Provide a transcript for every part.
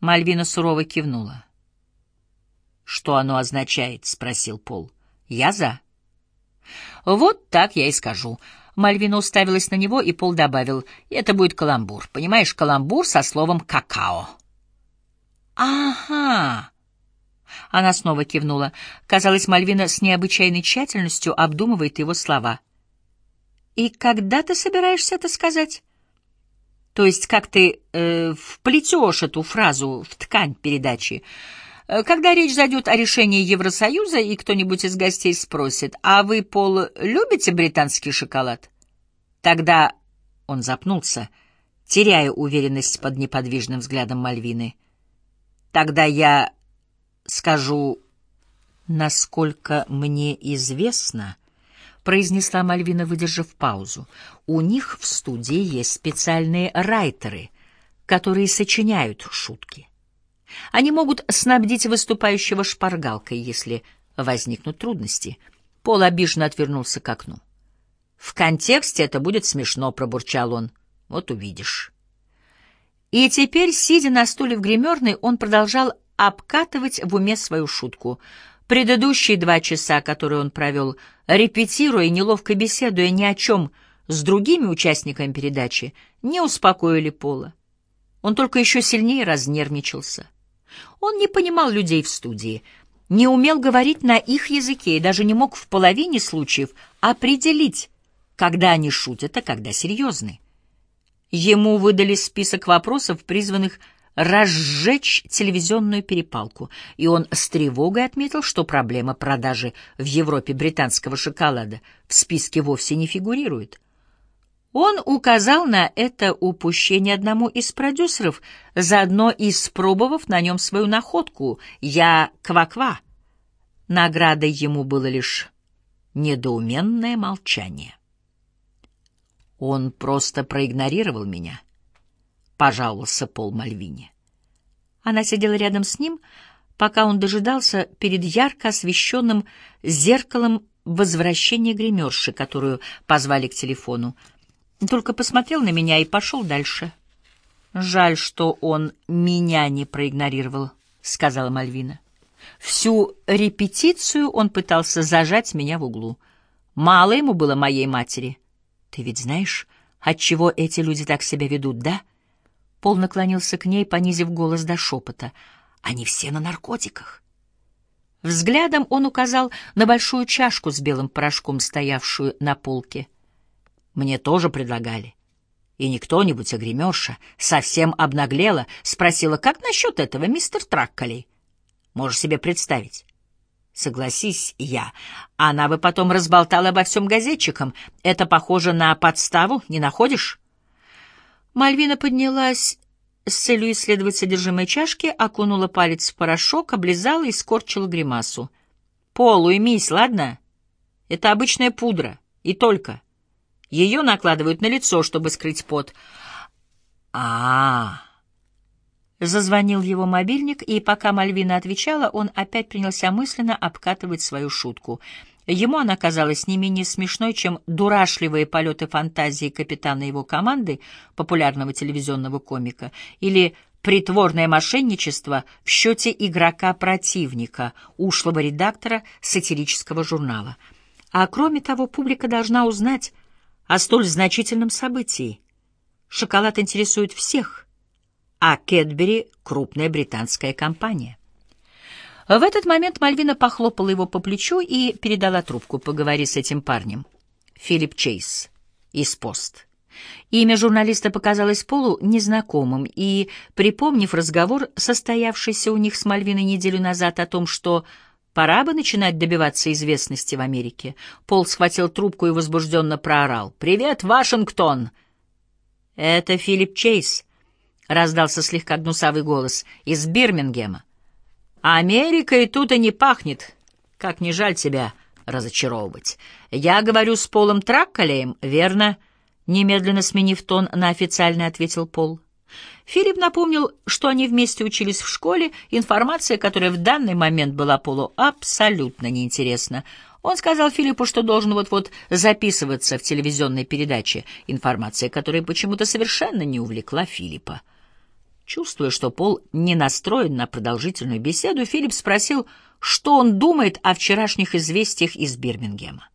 Мальвина сурово кивнула. «Что оно означает?» — спросил Пол. «Я за». «Вот так я и скажу». Мальвина уставилась на него, и Пол добавил, «Это будет каламбур. Понимаешь, каламбур со словом «какао». «Ага!» Она снова кивнула. Казалось, Мальвина с необычайной тщательностью обдумывает его слова. «И когда ты собираешься это сказать?» «То есть как ты э, вплетешь эту фразу в ткань передачи?» Э, когда речь зайдет о решении Евросоюза, и кто-нибудь из гостей спросит, «А вы, Пол, любите британский шоколад?» Тогда он запнулся, теряя уверенность под неподвижным взглядом Мальвины. «Тогда я скажу, насколько мне известно...» произнесла Мальвина, выдержав паузу. «У них в студии есть специальные райтеры, которые сочиняют шутки. Они могут снабдить выступающего шпаргалкой, если возникнут трудности. Пол обиженно отвернулся к окну. «В контексте это будет смешно», — пробурчал он. «Вот увидишь». И теперь, сидя на стуле в гримерной, он продолжал обкатывать в уме свою шутку. Предыдущие два часа, которые он провел, репетируя и неловко беседуя ни о чем с другими участниками передачи, не успокоили Пола. Он только еще сильнее разнервничался. Он не понимал людей в студии, не умел говорить на их языке и даже не мог в половине случаев определить, когда они шутят, а когда серьезны. Ему выдали список вопросов, призванных разжечь телевизионную перепалку, и он с тревогой отметил, что проблема продажи в Европе британского шоколада в списке вовсе не фигурирует. Он указал на это упущение одному из продюсеров, заодно испробовав на нем свою находку «Я ква-ква». Наградой ему было лишь недоуменное молчание. Он просто проигнорировал меня, — пожаловался Пол Мальвини. Она сидела рядом с ним, пока он дожидался перед ярко освещенным зеркалом возвращения гримерши, которую позвали к телефону. Только посмотрел на меня и пошел дальше. «Жаль, что он меня не проигнорировал», — сказала Мальвина. Всю репетицию он пытался зажать меня в углу. Мало ему было моей матери. Ты ведь знаешь, отчего эти люди так себя ведут, да? Пол наклонился к ней, понизив голос до шепота. Они все на наркотиках. Взглядом он указал на большую чашку с белым порошком, стоявшую на полке. Мне тоже предлагали. И не кто-нибудь, а гримерша, совсем обнаглела, спросила, как насчет этого, мистер Тракколи? Можешь себе представить? Согласись, я. Она бы потом разболтала обо всем газетчикам. Это похоже на подставу, не находишь? Мальвина поднялась с целью исследовать содержимое чашки, окунула палец в порошок, облизала и скорчила гримасу. «Пол, уймись, ладно? Это обычная пудра. И только...» Ее накладывают на лицо, чтобы скрыть пот. а, -а, -а. Зазвонил его мобильник, и пока Мальвина отвечала, он опять принялся мысленно обкатывать свою шутку. Ему она казалась не менее смешной, чем дурашливые полеты фантазии капитана его команды, популярного телевизионного комика, или притворное мошенничество в счете игрока-противника, ушлого редактора сатирического журнала. А кроме того, публика должна узнать, о столь значительном событии. Шоколад интересует всех, а Кэтбери — крупная британская компания. В этот момент Мальвина похлопала его по плечу и передала трубку. «Поговори с этим парнем». Филипп Чейз из «Пост». Имя журналиста показалось Полу незнакомым, и, припомнив разговор, состоявшийся у них с Мальвиной неделю назад о том, что Пора бы начинать добиваться известности в Америке. Пол схватил трубку и возбужденно проорал. «Привет, Вашингтон!» «Это Филипп Чейз», — раздался слегка гнусавый голос, — «из Бирмингема». «Америка и тут и не пахнет. Как не жаль тебя разочаровывать. Я говорю с Полом Тракколеем, верно?» Немедленно сменив тон, на официальный ответил Пол. Филипп напомнил, что они вместе учились в школе, информация, которая в данный момент была Полу абсолютно неинтересна. Он сказал Филиппу, что должен вот-вот записываться в телевизионной передаче, информация, которая почему-то совершенно не увлекла Филиппа. Чувствуя, что Пол не настроен на продолжительную беседу, Филипп спросил, что он думает о вчерашних известиях из Бирмингема.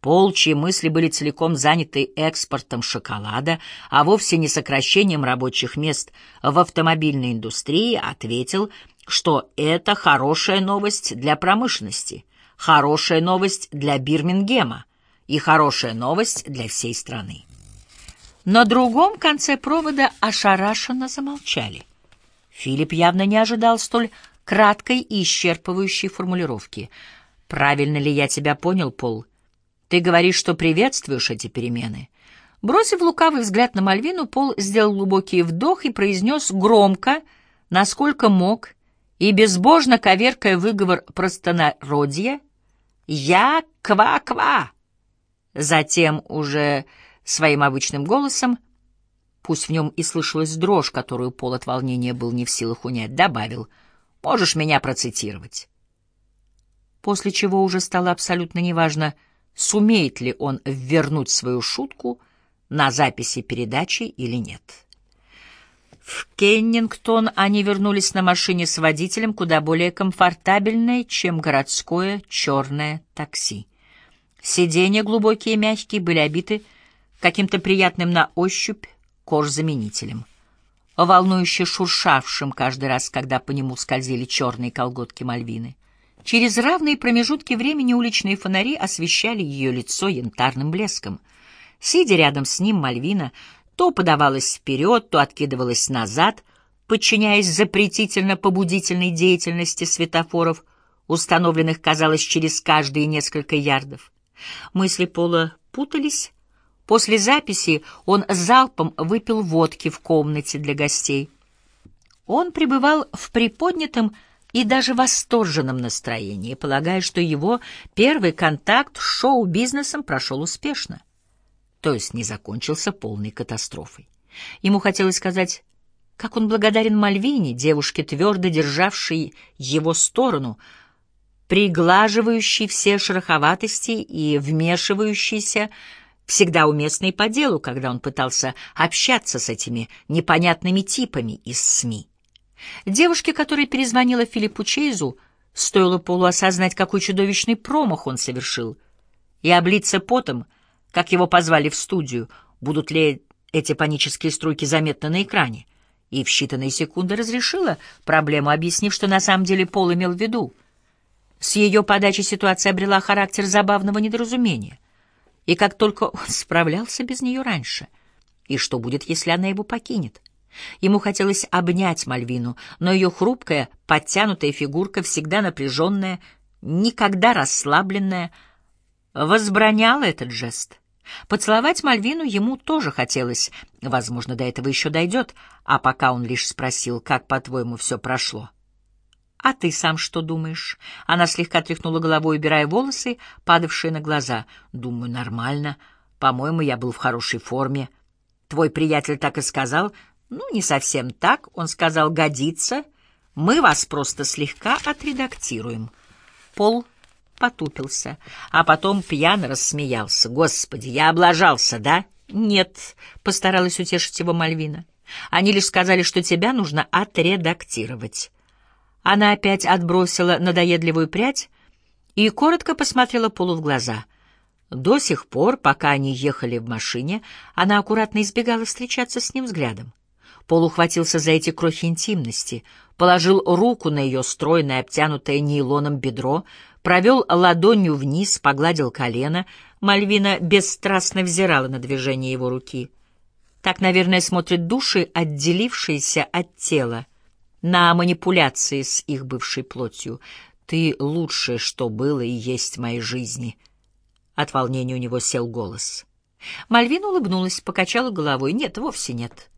Пол, чьи мысли были целиком заняты экспортом шоколада, а вовсе не сокращением рабочих мест в автомобильной индустрии, ответил, что это хорошая новость для промышленности, хорошая новость для Бирмингема и хорошая новость для всей страны. На другом конце провода ошарашенно замолчали. Филипп явно не ожидал столь краткой и исчерпывающей формулировки. «Правильно ли я тебя понял, Пол? Ты говоришь, что приветствуешь эти перемены?» Бросив лукавый взгляд на Мальвину, Пол сделал глубокий вдох и произнес громко, насколько мог, и безбожно коверкая выговор простонародья, «Я ква-ква!» Затем уже своим обычным голосом, пусть в нем и слышалась дрожь, которую Пол от волнения был не в силах унять, добавил «Можешь меня процитировать». После чего уже стало абсолютно неважно, сумеет ли он вернуть свою шутку на записи передачи или нет. В Кеннингтон они вернулись на машине с водителем куда более комфортабельной, чем городское черное такси. Сиденья глубокие и мягкие были обиты каким-то приятным на ощупь кожзаменителем, волнующе шуршавшим каждый раз, когда по нему скользили черные колготки Мальвины. Через равные промежутки времени уличные фонари освещали ее лицо янтарным блеском. Сидя рядом с ним, Мальвина то подавалась вперед, то откидывалась назад, подчиняясь запретительно-побудительной деятельности светофоров, установленных, казалось, через каждые несколько ярдов. Мысли Пола путались, После записи он залпом выпил водки в комнате для гостей. Он пребывал в приподнятом и даже восторженном настроении, полагая, что его первый контакт с шоу-бизнесом прошел успешно, то есть не закончился полной катастрофой. Ему хотелось сказать, как он благодарен Мальвине, девушке, твердо державшей его сторону, приглаживающей все шероховатости и вмешивающейся всегда уместный по делу, когда он пытался общаться с этими непонятными типами из СМИ. Девушке, которая перезвонила Филиппу Чейзу, стоило Полу осознать, какой чудовищный промах он совершил, и облиться потом, как его позвали в студию, будут ли эти панические струйки заметны на экране, и в считанные секунды разрешила проблему, объяснив, что на самом деле Пол имел в виду. С ее подачи ситуация обрела характер забавного недоразумения — и как только он справлялся без нее раньше. И что будет, если она его покинет? Ему хотелось обнять Мальвину, но ее хрупкая, подтянутая фигурка, всегда напряженная, никогда расслабленная, возбраняла этот жест. Поцеловать Мальвину ему тоже хотелось, возможно, до этого еще дойдет, а пока он лишь спросил, как, по-твоему, все прошло. «А ты сам что думаешь?» Она слегка тряхнула головой, убирая волосы, падавшие на глаза. «Думаю, нормально. По-моему, я был в хорошей форме. Твой приятель так и сказал?» «Ну, не совсем так. Он сказал, годится. Мы вас просто слегка отредактируем». Пол потупился, а потом пьяно рассмеялся. «Господи, я облажался, да?» «Нет», — постаралась утешить его Мальвина. «Они лишь сказали, что тебя нужно отредактировать». Она опять отбросила надоедливую прядь и коротко посмотрела Полу в глаза. До сих пор, пока они ехали в машине, она аккуратно избегала встречаться с ним взглядом. Пол ухватился за эти крохи интимности, положил руку на ее стройное, обтянутое нейлоном бедро, провел ладонью вниз, погладил колено. Мальвина бесстрастно взирала на движение его руки. Так, наверное, смотрят души, отделившиеся от тела на манипуляции с их бывшей плотью. Ты лучшее, что было и есть в моей жизни. От волнения у него сел голос. Мальвин улыбнулась, покачала головой. Нет, вовсе нет.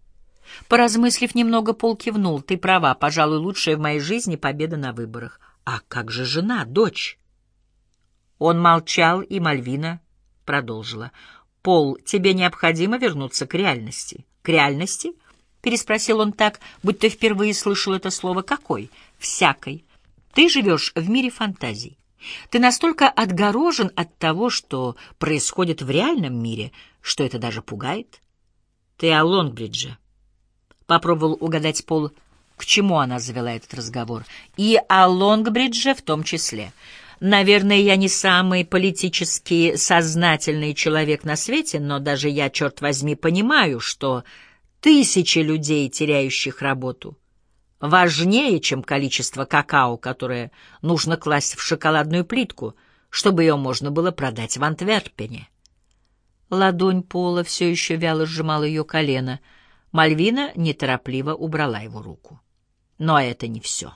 Поразмыслив немного, Пол кивнул. Ты права, пожалуй, лучшая в моей жизни победа на выборах. А как же жена, дочь? Он молчал, и Мальвина продолжила. Пол, тебе необходимо вернуться к реальности. К реальности? —— переспросил он так, будто впервые слышал это слово. «Какой?» «Всякой. Ты живешь в мире фантазий. Ты настолько отгорожен от того, что происходит в реальном мире, что это даже пугает. Ты о Лонгбридже. Попробовал угадать Пол, к чему она завела этот разговор. И о Лонгбридже в том числе. Наверное, я не самый политически сознательный человек на свете, но даже я, черт возьми, понимаю, что тысячи людей, теряющих работу, важнее, чем количество какао, которое нужно класть в шоколадную плитку, чтобы ее можно было продать в Антверпене. Ладонь Пола все еще вяло сжимала ее колено. Мальвина неторопливо убрала его руку. Но это не все.